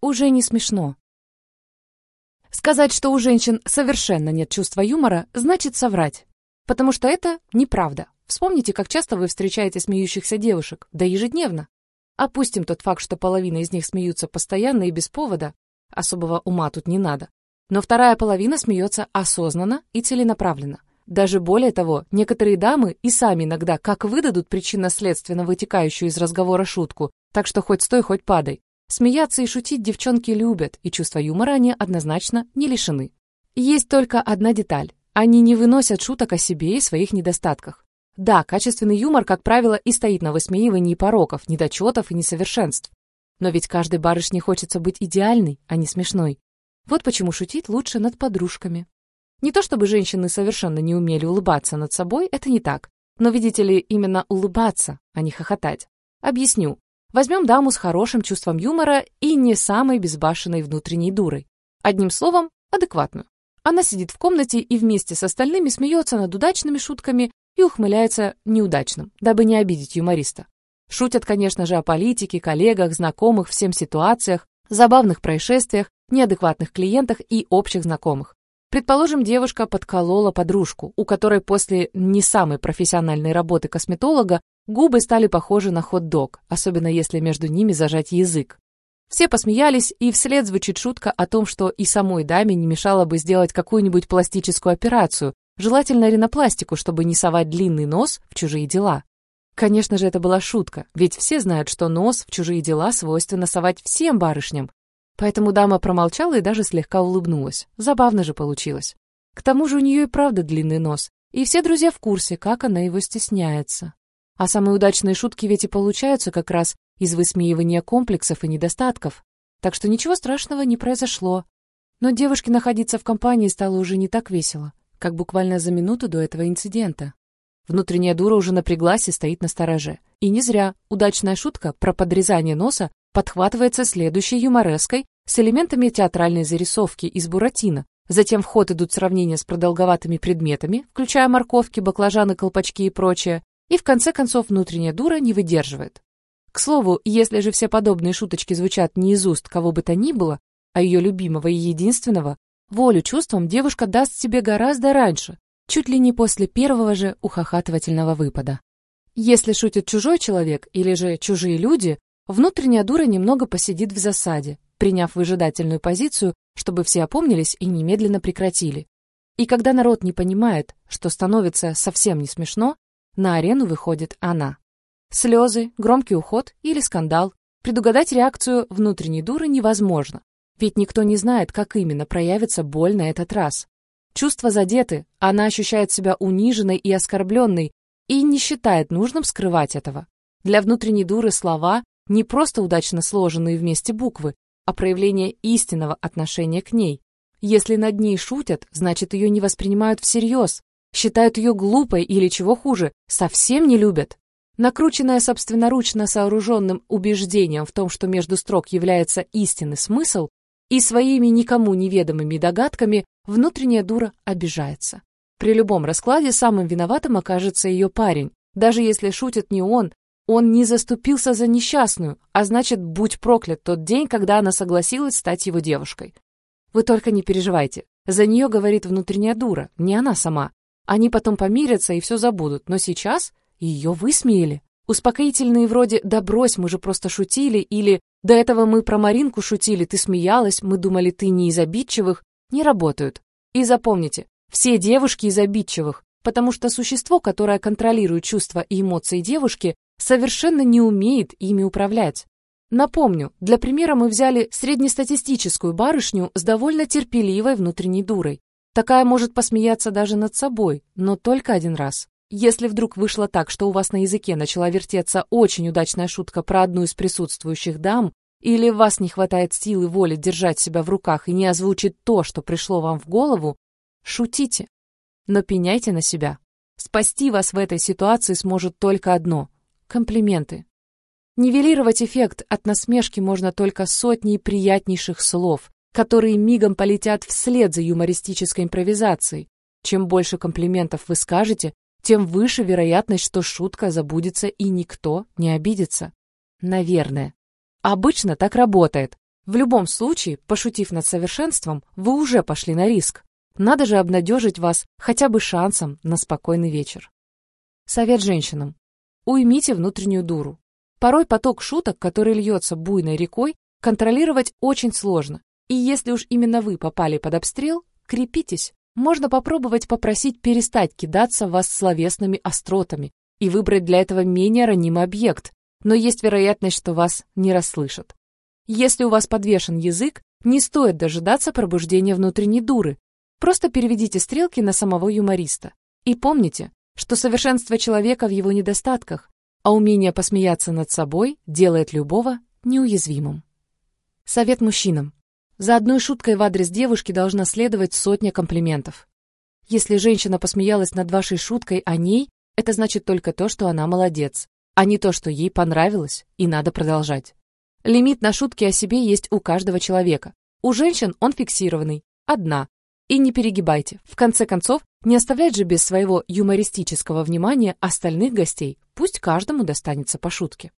уже не смешно. Сказать, что у женщин совершенно нет чувства юмора, значит соврать. Потому что это неправда. Вспомните, как часто вы встречаете смеющихся девушек, да ежедневно. Опустим тот факт, что половина из них смеются постоянно и без повода. Особого ума тут не надо. Но вторая половина смеется осознанно и целенаправленно. Даже более того, некоторые дамы и сами иногда как выдадут причинно-следственно вытекающую из разговора шутку, так что хоть стой, хоть падай. Смеяться и шутить девчонки любят, и чувства юмора они однозначно не лишены. Есть только одна деталь. Они не выносят шуток о себе и своих недостатках. Да, качественный юмор, как правило, и стоит на высмеивании пороков, недочетов и несовершенств. Но ведь каждой барышне хочется быть идеальной, а не смешной. Вот почему шутить лучше над подружками. Не то чтобы женщины совершенно не умели улыбаться над собой, это не так. Но, видите ли, именно улыбаться, а не хохотать. Объясню. Возьмем даму с хорошим чувством юмора и не самой безбашенной внутренней дурой. Одним словом, адекватную. Она сидит в комнате и вместе с остальными смеется над удачными шутками и ухмыляется неудачным, дабы не обидеть юмориста. Шутят, конечно же, о политике, коллегах, знакомых, всем ситуациях, забавных происшествиях, неадекватных клиентах и общих знакомых. Предположим, девушка подколола подружку, у которой после не самой профессиональной работы косметолога губы стали похожи на хот-дог, особенно если между ними зажать язык. Все посмеялись, и вслед звучит шутка о том, что и самой даме не мешало бы сделать какую-нибудь пластическую операцию, желательно ринопластику, чтобы не совать длинный нос в чужие дела. Конечно же, это была шутка, ведь все знают, что нос в чужие дела свойственно совать всем барышням, Поэтому дама промолчала и даже слегка улыбнулась. Забавно же получилось. К тому же у нее и правда длинный нос, и все друзья в курсе, как она его стесняется. А самые удачные шутки ведь и получаются как раз из высмеивания комплексов и недостатков. Так что ничего страшного не произошло. Но девушке находиться в компании стало уже не так весело, как буквально за минуту до этого инцидента. Внутренняя дура уже напряглась и стоит на стороже. И не зря удачная шутка про подрезание носа подхватывается следующей юмореской с элементами театральной зарисовки из Буратино. Затем в ход идут сравнения с продолговатыми предметами, включая морковки, баклажаны, колпачки и прочее. И в конце концов внутренняя дура не выдерживает. К слову, если же все подобные шуточки звучат не из уст кого бы то ни было, а ее любимого и единственного, волю чувствам девушка даст себе гораздо раньше, чуть ли не после первого же ухахатывательного выпада. Если шутит чужой человек или же чужие люди, внутренняя дура немного посидит в засаде, приняв выжидательную позицию, чтобы все опомнились и немедленно прекратили. И когда народ не понимает, что становится совсем не смешно, на арену выходит она. Слезы, громкий уход или скандал. Предугадать реакцию внутренней дуры невозможно, ведь никто не знает, как именно проявится боль на этот раз. Чувства задеты, она ощущает себя униженной и оскорбленной и не считает нужным скрывать этого. Для внутренней дуры слова не просто удачно сложенные вместе буквы, а проявление истинного отношения к ней. Если над ней шутят, значит, ее не воспринимают всерьез, считают ее глупой или, чего хуже, совсем не любят. Накрученная собственноручно сооруженным убеждением в том, что между строк является истинный смысл, и своими никому неведомыми догадками внутренняя дура обижается. При любом раскладе самым виноватым окажется ее парень, даже если шутит не он, он не заступился за несчастную, а значит, будь проклят тот день, когда она согласилась стать его девушкой. Вы только не переживайте. За нее говорит внутренняя дура, не она сама. Они потом помирятся и все забудут, но сейчас ее высмеяли. Успокоительные вроде «да брось, мы же просто шутили» или «до этого мы про Маринку шутили, ты смеялась, мы думали, ты не из обидчивых» не работают. И запомните, все девушки из обидчивых, потому что существо, которое контролирует чувства и эмоции девушки, совершенно не умеет ими управлять. Напомню, для примера мы взяли среднестатистическую барышню с довольно терпеливой внутренней дурой. Такая может посмеяться даже над собой, но только один раз. Если вдруг вышло так, что у вас на языке начала вертеться очень удачная шутка про одну из присутствующих дам, или вас не хватает силы воли держать себя в руках и не озвучить то, что пришло вам в голову, шутите, но пеняйте на себя. Спасти вас в этой ситуации сможет только одно комплименты. Нивелировать эффект от насмешки можно только сотней приятнейших слов, которые мигом полетят вслед за юмористической импровизацией. Чем больше комплиментов вы скажете, тем выше вероятность, что шутка забудется и никто не обидится. Наверное. Обычно так работает. В любом случае, пошутив над совершенством, вы уже пошли на риск. Надо же обнадежить вас хотя бы шансом на спокойный вечер. Совет женщинам. Уймите внутреннюю дуру. Порой поток шуток, который льется буйной рекой, контролировать очень сложно. И если уж именно вы попали под обстрел, крепитесь. Можно попробовать попросить перестать кидаться в вас словесными остротами и выбрать для этого менее ранимый объект, но есть вероятность, что вас не расслышат. Если у вас подвешен язык, не стоит дожидаться пробуждения внутренней дуры. Просто переведите стрелки на самого юмориста. И помните, что совершенство человека в его недостатках, а умение посмеяться над собой делает любого неуязвимым. Совет мужчинам. За одной шуткой в адрес девушки должна следовать сотня комплиментов. Если женщина посмеялась над вашей шуткой о ней, это значит только то, что она молодец, а не то, что ей понравилось, и надо продолжать. Лимит на шутки о себе есть у каждого человека. У женщин он фиксированный, одна. И не перегибайте. В конце концов, не оставлять же без своего юмористического внимания остальных гостей, пусть каждому достанется по шутке.